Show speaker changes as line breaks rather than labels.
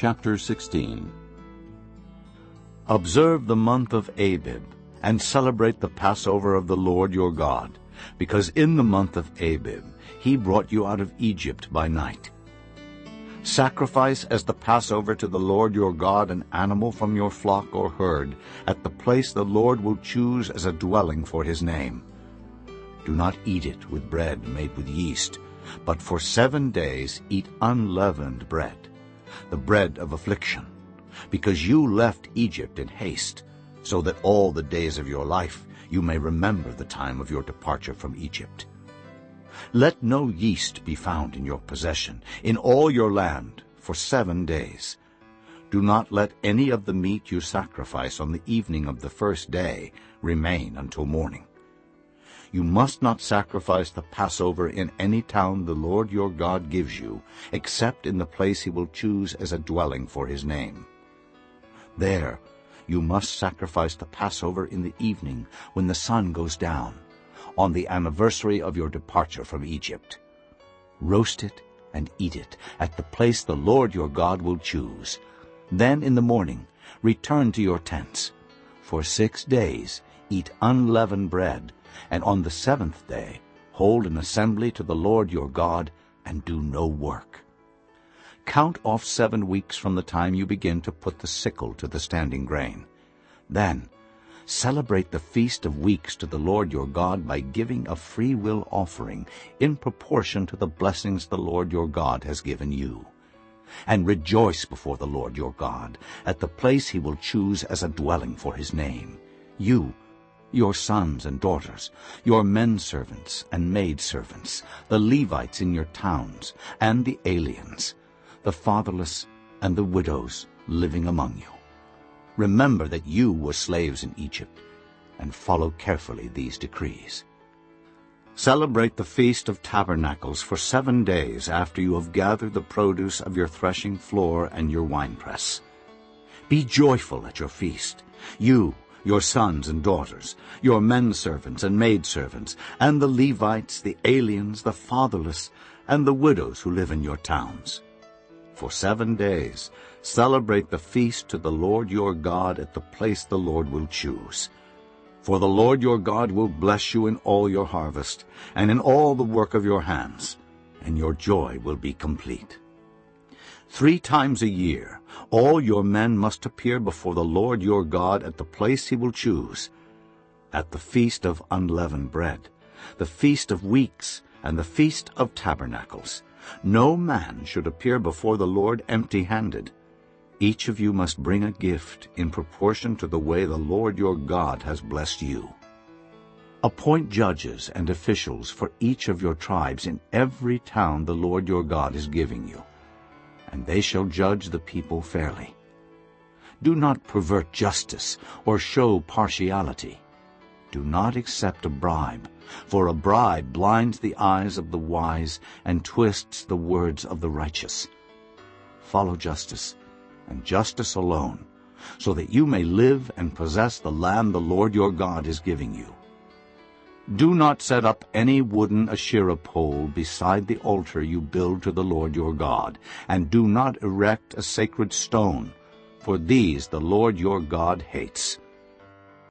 Chapter 16
Observe the month of Abib, and celebrate the Passover of the Lord your God, because in the month of Abib he brought you out of Egypt by night. Sacrifice as the Passover to the Lord your God an animal from your flock or herd at the place the Lord will choose as a dwelling for his name. Do not eat it with bread made with yeast, but for seven days eat unleavened bread, the bread of affliction, because you left Egypt in haste, so that all the days of your life you may remember the time of your departure from Egypt. Let no yeast be found in your possession, in all your land, for seven days. Do not let any of the meat you sacrifice on the evening of the first day remain until morning. You must not sacrifice the Passover in any town the Lord your God gives you, except in the place he will choose as a dwelling for his name. There you must sacrifice the Passover in the evening when the sun goes down, on the anniversary of your departure from Egypt. Roast it and eat it at the place the Lord your God will choose. Then in the morning return to your tents. For six days eat unleavened bread, and on the seventh day hold an assembly to the Lord your God, and do no work. Count off seven weeks from the time you begin to put the sickle to the standing grain. Then celebrate the Feast of Weeks to the Lord your God by giving a free will offering in proportion to the blessings the Lord your God has given you. And rejoice before the Lord your God at the place he will choose as a dwelling for his name. You your sons and daughters, your men servants and maid servants, the Levites in your towns, and the aliens, the fatherless and the widows living among you. Remember that you were slaves in Egypt, and follow carefully these decrees. Celebrate the Feast of Tabernacles for seven days after you have gathered the produce of your threshing floor and your winepress. Be joyful at your feast, you your sons and daughters, your men servants and maid servants, and the Levites, the aliens, the fatherless, and the widows who live in your towns. For seven days celebrate the feast to the Lord your God at the place the Lord will choose. For the Lord your God will bless you in all your harvest, and in all the work of your hands, and your joy will be complete. Three times a year all your men must appear before the Lord your God at the place he will choose, at the feast of unleavened bread, the feast of weeks, and the feast of tabernacles. No man should appear before the Lord empty-handed. Each of you must bring a gift in proportion to the way the Lord your God has blessed you. Appoint judges and officials for each of your tribes in every town the Lord your God is giving you and they shall judge the people fairly. Do not pervert justice or show partiality. Do not accept a bribe, for a bribe blinds the eyes of the wise and twists the words of the righteous. Follow justice, and justice alone, so that you may live and possess the land the Lord your God is giving you. Do not set up any wooden Asherah pole beside the altar you build to the Lord your God, and do not erect a sacred stone, for these the Lord your God hates.